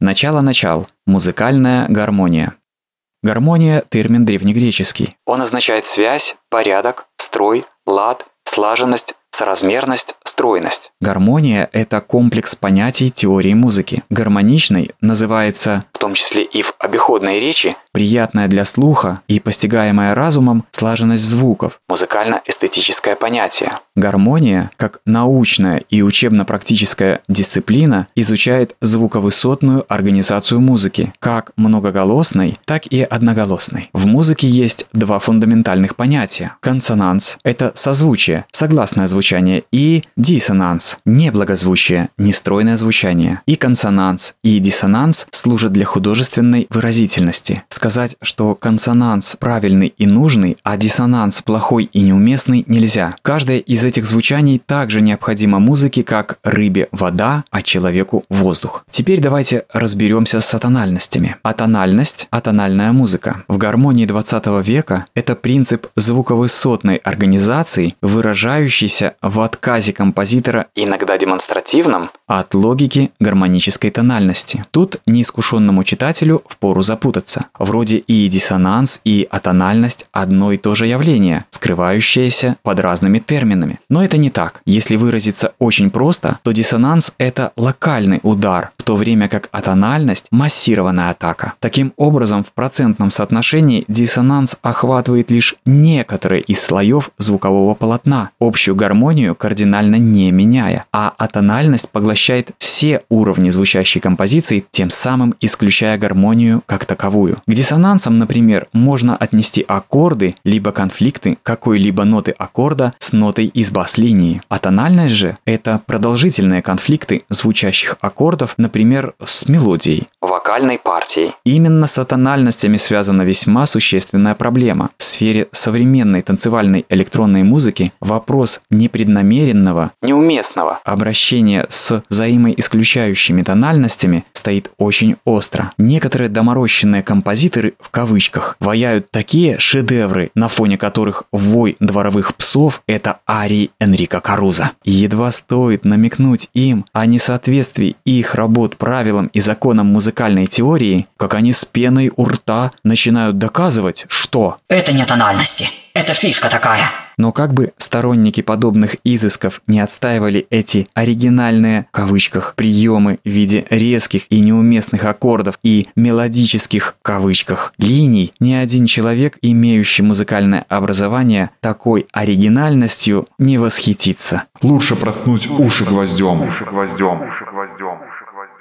Начало-начал. Музыкальная гармония. Гармония – термин древнегреческий. Он означает связь, порядок, строй, лад, слаженность, соразмерность, стройность. Гармония – это комплекс понятий теории музыки. Гармоничной называется, в том числе и в обиходной речи, приятная для слуха и постигаемая разумом слаженность звуков, музыкально-эстетическое понятие. Гармония, как научная и учебно-практическая дисциплина, изучает звуковысотную организацию музыки, как многоголосной, так и одноголосной. В музыке есть два фундаментальных понятия. Консонанс – это созвучие, согласное звучание, и диссонанс – неблагозвучие, нестройное звучание. И консонанс, и диссонанс служат для художественной выразительности. Сказать, что консонанс правильный и нужный, а диссонанс плохой и неуместный нельзя. Каждая из этих звучаний также необходимо музыке, как рыбе вода, а человеку воздух. Теперь давайте разберемся с атональностями. Атональность – атональная музыка. В гармонии 20 века это принцип звуковысотной организации, выражающийся в отказе композитора, иногда демонстративном, от логики гармонической тональности. Тут неискушенному читателю впору запутаться. Вроде и диссонанс, и атональность – одно и то же явление, скрывающееся под разными терминами. Но это не так. Если выразиться очень просто, то диссонанс – это локальный удар, то время как атональность – массированная атака. Таким образом, в процентном соотношении диссонанс охватывает лишь некоторые из слоев звукового полотна, общую гармонию кардинально не меняя, а атональность поглощает все уровни звучащей композиции, тем самым исключая гармонию как таковую. К диссонансам, например, можно отнести аккорды, либо конфликты какой-либо ноты аккорда с нотой из бас-линии. А тональность же – это продолжительные конфликты звучащих аккордов, например, с мелодией. Вокальной партией. Именно с атональностями связана весьма существенная проблема. В сфере современной танцевальной электронной музыки вопрос непреднамеренного, неуместного обращения с взаимоисключающими тональностями стоит очень остро. Некоторые доморощенные композиторы, в кавычках, ваяют такие шедевры, на фоне которых вой дворовых псов – это арии Энрика Каруза. Едва стоит намекнуть им о несоответствии их работ правилам и законам музыкальной теории, как они с пеной у рта начинают доказывать, что «Это не тональности, это фишка такая». Но как бы сторонники подобных изысков не отстаивали эти «оригинальные» в кавычках приемы в виде резких и неуместных аккордов и «мелодических» в кавычках линий, ни один человек, имеющий музыкальное образование, такой оригинальностью не восхитится. Лучше проткнуть уши гвоздем. Уши гвоздем. Уши гвоздем.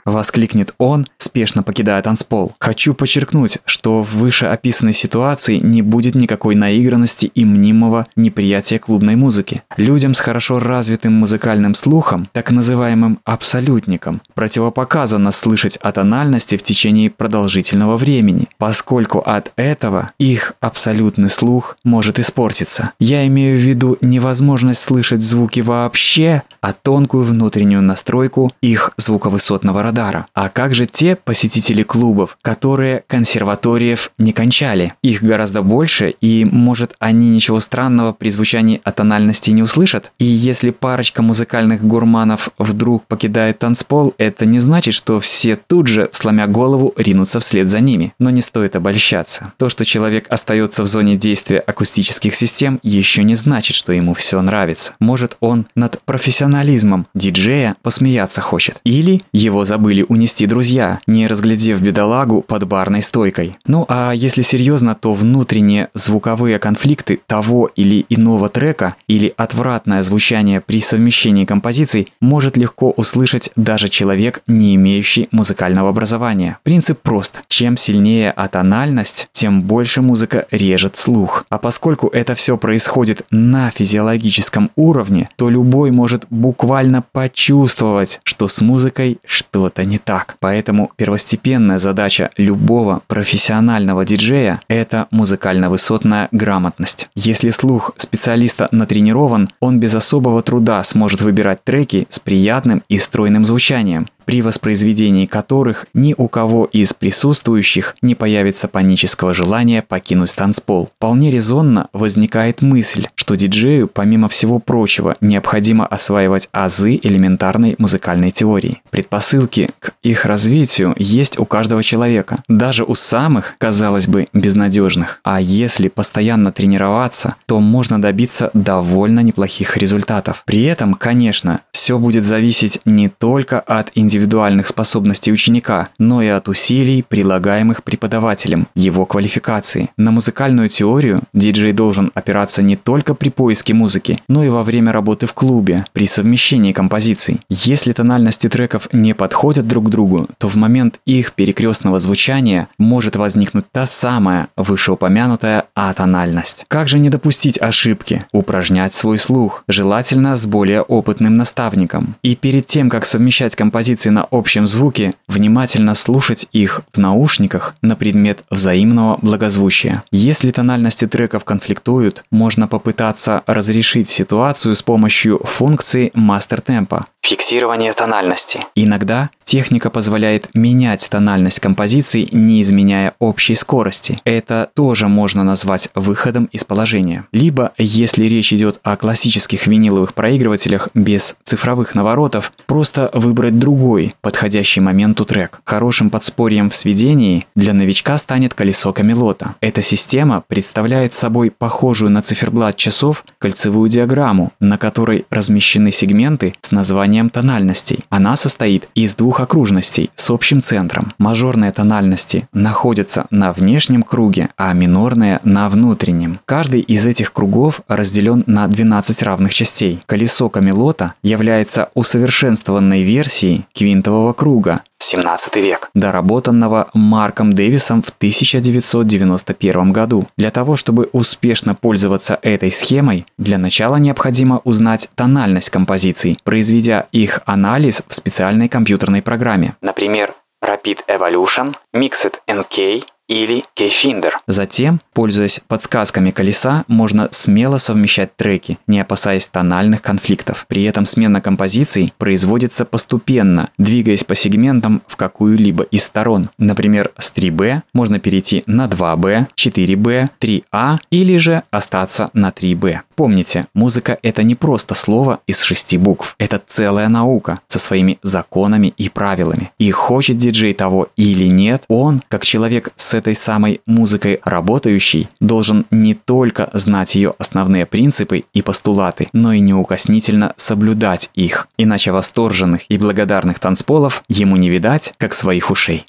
Воскликнет он, спешно покидая танцпол. Хочу подчеркнуть, что в вышеописанной ситуации не будет никакой наигранности и мнимого неприятия клубной музыки. Людям с хорошо развитым музыкальным слухом, так называемым абсолютникам, противопоказано слышать о тональности в течение продолжительного времени, поскольку от этого их абсолютный слух может испортиться. Я имею в виду невозможность слышать звуки вообще, а тонкую внутреннюю настройку их звуковысотного радара радара. А как же те посетители клубов, которые консерваториев не кончали? Их гораздо больше, и, может, они ничего странного при звучании атональности не услышат? И если парочка музыкальных гурманов вдруг покидает танцпол, это не значит, что все тут же, сломя голову, ринутся вслед за ними. Но не стоит обольщаться. То, что человек остается в зоне действия акустических систем, еще не значит, что ему все нравится. Может, он над профессионализмом диджея посмеяться хочет. Или его забыл забыли унести друзья, не разглядев бедолагу под барной стойкой. Ну а если серьезно, то внутренние звуковые конфликты того или иного трека или отвратное звучание при совмещении композиций может легко услышать даже человек, не имеющий музыкального образования. Принцип прост. Чем сильнее атональность, тем больше музыка режет слух. А поскольку это все происходит на физиологическом уровне, то любой может буквально почувствовать, что с музыкой что-то что-то не так. Поэтому первостепенная задача любого профессионального диджея – это музыкально-высотная грамотность. Если слух специалиста натренирован, он без особого труда сможет выбирать треки с приятным и стройным звучанием. При воспроизведении которых ни у кого из присутствующих не появится панического желания покинуть танцпол. Вполне резонно возникает мысль, что диджею, помимо всего прочего, необходимо осваивать азы элементарной музыкальной теории. Предпосылки к их развитию есть у каждого человека, даже у самых, казалось бы, безнадежных. А если постоянно тренироваться, то можно добиться довольно неплохих результатов. При этом, конечно, все будет зависеть не только от индивидуальных способностей ученика, но и от усилий, прилагаемых преподавателем, его квалификации. На музыкальную теорию диджей должен опираться не только при поиске музыки, но и во время работы в клубе, при совмещении композиций. Если тональности треков не подходят друг другу, то в момент их перекрестного звучания может возникнуть та самая вышеупомянутая атональность. Как же не допустить ошибки? Упражнять свой слух, желательно с более опытным наставником. И перед тем, как совмещать композиции на общем звуке, внимательно слушать их в наушниках на предмет взаимного благозвучия. Если тональности треков конфликтуют, можно попытаться разрешить ситуацию с помощью функции мастер темпа. Фиксирование тональности. Иногда техника позволяет менять тональность композиции, не изменяя общей скорости. Это тоже можно назвать выходом из положения. Либо, если речь идет о классических виниловых проигрывателях без цифровых наворотов, просто выбрать другой, подходящий моменту трек. Хорошим подспорьем в сведении для новичка станет колесо Камелота. Эта система представляет собой похожую на циферблат часов кольцевую диаграмму, на которой размещены сегменты с названием названием тональностей. Она состоит из двух окружностей с общим центром. Мажорные тональности находятся на внешнем круге, а минорные на внутреннем. Каждый из этих кругов разделен на 12 равных частей. Колесо Камелота является усовершенствованной версией квинтового круга, 17 век, доработанного Марком Дэвисом в 1991 году. Для того, чтобы успешно пользоваться этой схемой, для начала необходимо узнать тональность композиций, произведя их анализ в специальной компьютерной программе. Например, Rapid Evolution, Mixed NK или Keyfinder. Затем, пользуясь подсказками колеса, можно смело совмещать треки, не опасаясь тональных конфликтов. При этом смена композиций производится постепенно, двигаясь по сегментам в какую-либо из сторон. Например, с 3B можно перейти на 2B, 4B, 3A или же остаться на 3B. Помните, музыка это не просто слово из шести букв. Это целая наука со своими законами и правилами. И хочет диджей того или нет, он, как человек с этой самой музыкой работающий, должен не только знать ее основные принципы и постулаты, но и неукоснительно соблюдать их. Иначе восторженных и благодарных танцполов ему не видать, как своих ушей.